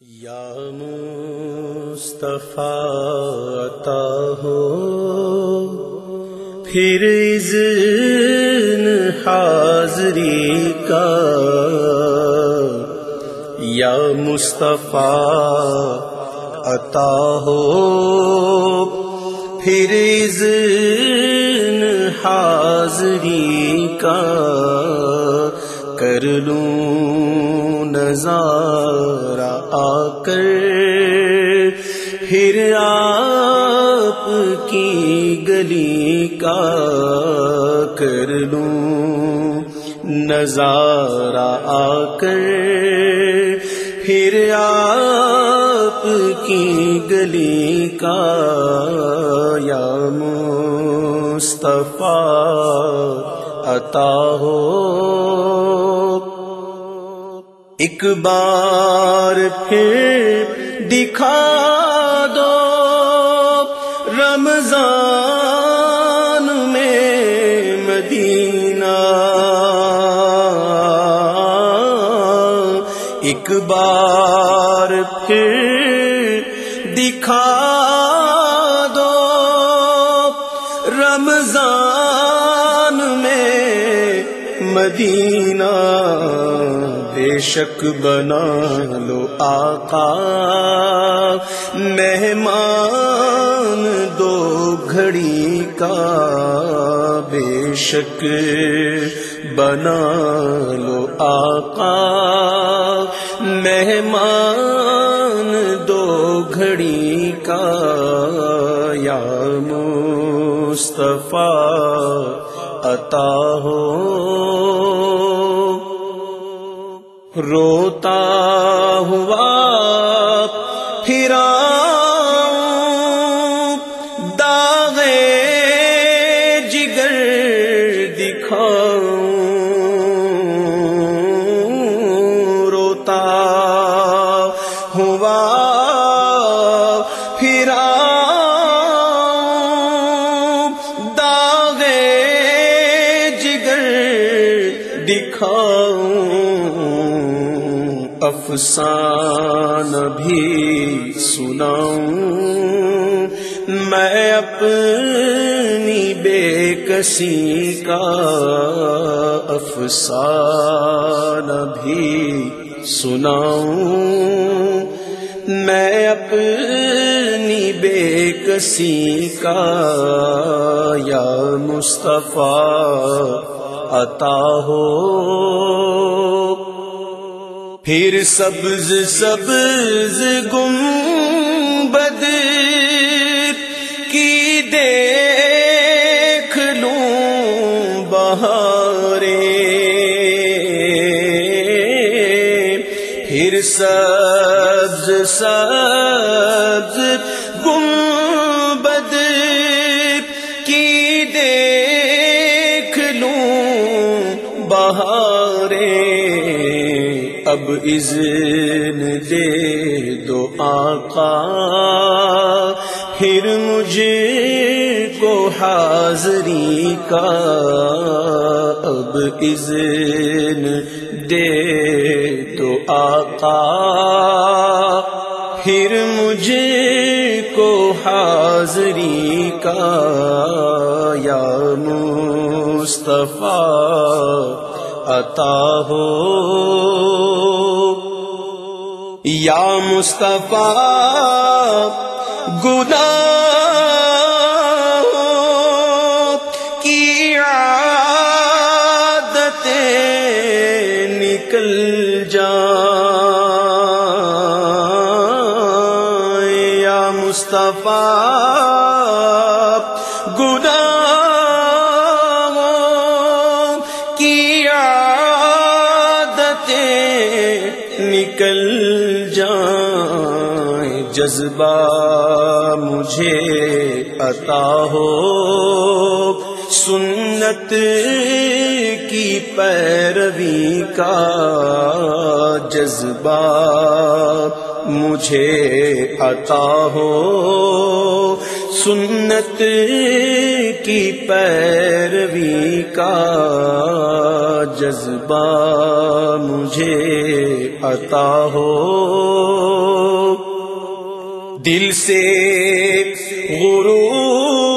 یا مصطفیٰ عطا ہو، پھر اذن حاضری کا یا مصطفیٰ عطا ہو، پھر اذن حاضری کا کر لوں نظارہ آ کر پھر آپ کی گلی کا کر لوں۔ نظارہ آ کر پھر آپ کی گلی کا یا مصطفیٰ عطا ہو۔ ایک بار پھر دکھا دو رمضان میں مدینہ۔ ایک بار پھر دکھا دو رمضان میں مدینہ۔ بے شک بنا لو آقا۔ مہمان دو گھڑی کا بے شک بنا لو آقا۔ مہمان دو گھڑی کا یا مصطفیٰ عطا ہو۔ روتا افسان بھی سناؤں۔ میں اپنی بے کسی کا افسان بھی سناؤں۔ میں اپنی بے کسی کا یا مصطفیٰ عطا ہو۔ پھر سبز سبز گم بد کی دیکھ لوں بہارے۔ پھر سبز سبز اب اذن دے دو آقا، پھر مجھے کو حاضری کا۔ اب اذن دے دو آقا، پھر مجھے کو حاضری کا۔ یا مصطفیٰ، عطا ہو۔ یا مصطفیٰ گناہ کی عادتیں نکل جائیں۔ یا مصطفیٰ گناہ کی عادتیں نکل جائیں جذبہ مجھے عطا ہو۔ سنت کی پیروی کا جذبہ مجھے عطا ہو۔ سنت کی پیروی کا جذبہ مجھے عطا ہو۔ دل سے غرور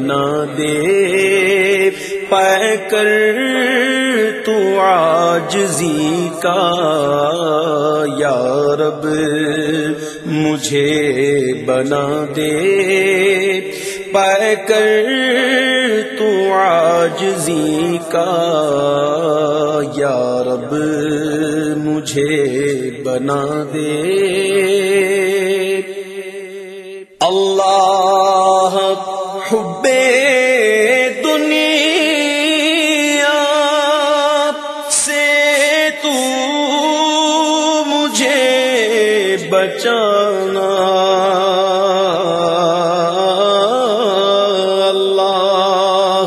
بنا دے۔ پہ کر تو آجزی کا، یا رب، مجھے بنا دے۔ پہ کر تو آجزی کا، یا رب، مجھے بنا دے۔ تو مجھے بچانا۔ اللہ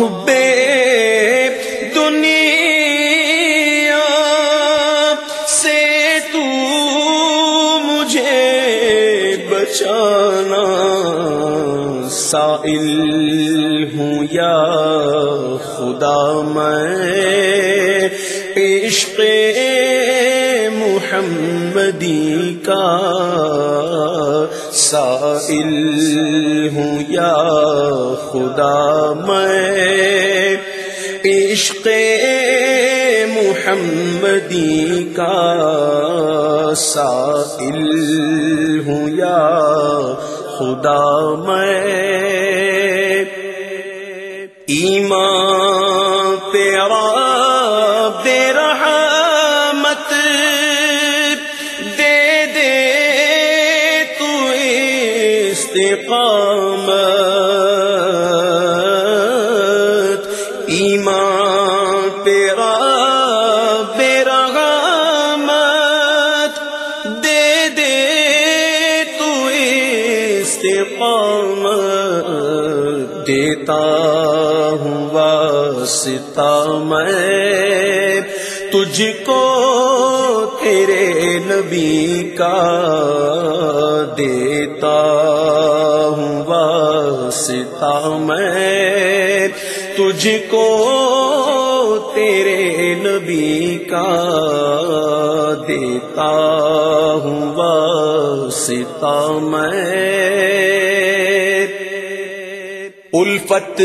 حب دنیا سے تو مجھے بچانا۔ سائل ہوں یا خدا، میں محمدی کا سائل ہوں یا خدا میں عشق محمدی کا سائل ہوں یا خدا میں استقامت واسطہ میں تجھ کو تیرے نبی کا دیتا ہوں واسطہ میں تجھ کو تیرے نبی کا دیتا ہوں واسطہ میں الفت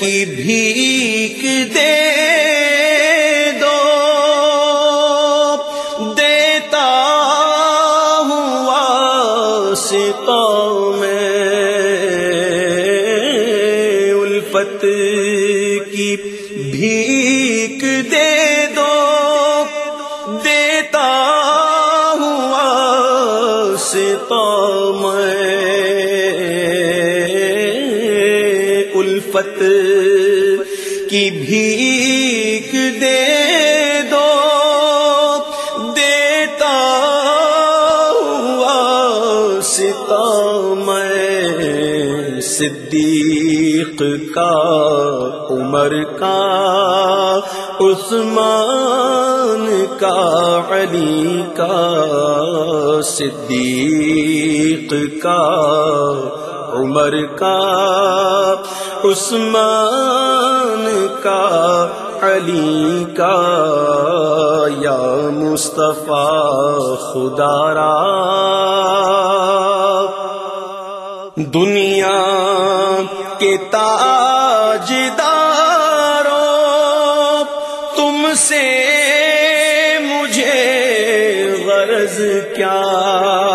کی بھی بھیک دے دو، دیتا ہوں واسطہ میں، الفت کی بھیک دے دو، دیتا ہوں واسطہ میں، الفت صدیق کا، عمر کا، عثمان کا، علی کا، صدیق کا، عمر کا، عثمان کا، علی کا۔ یا مصطفیٰ، خدا را۔ دنیا کے تاجداروں تم سے مجھے غرض کیا؟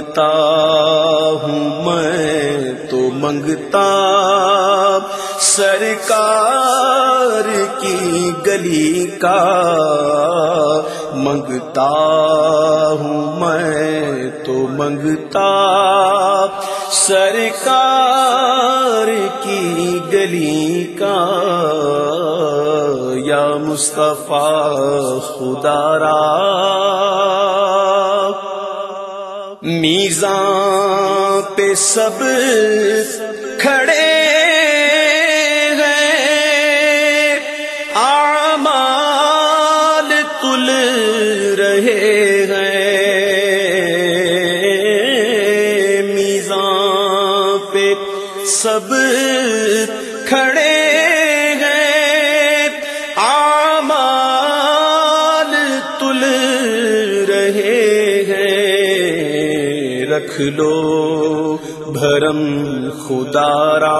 منگتا ہوں میں تو منگتا سرکار کی گلی کا منگتا ہوں میں تو منگتا سرکار کی گلی کا یا مصطفیٰ خدا را میزاں پہ سب کھڑے سب کھڑے رکھ لو، بھرم خدارا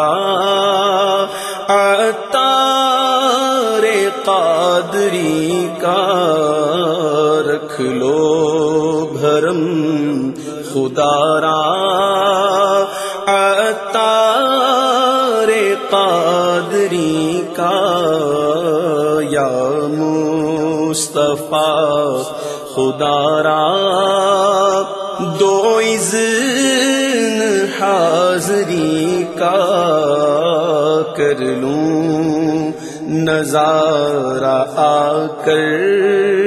اتار قادری کا رکھ لو، بھرم خدارا قادری کا یا مصطفیٰ خدا را۔ اذن حاضری کا کر لوں نظارہ آ کر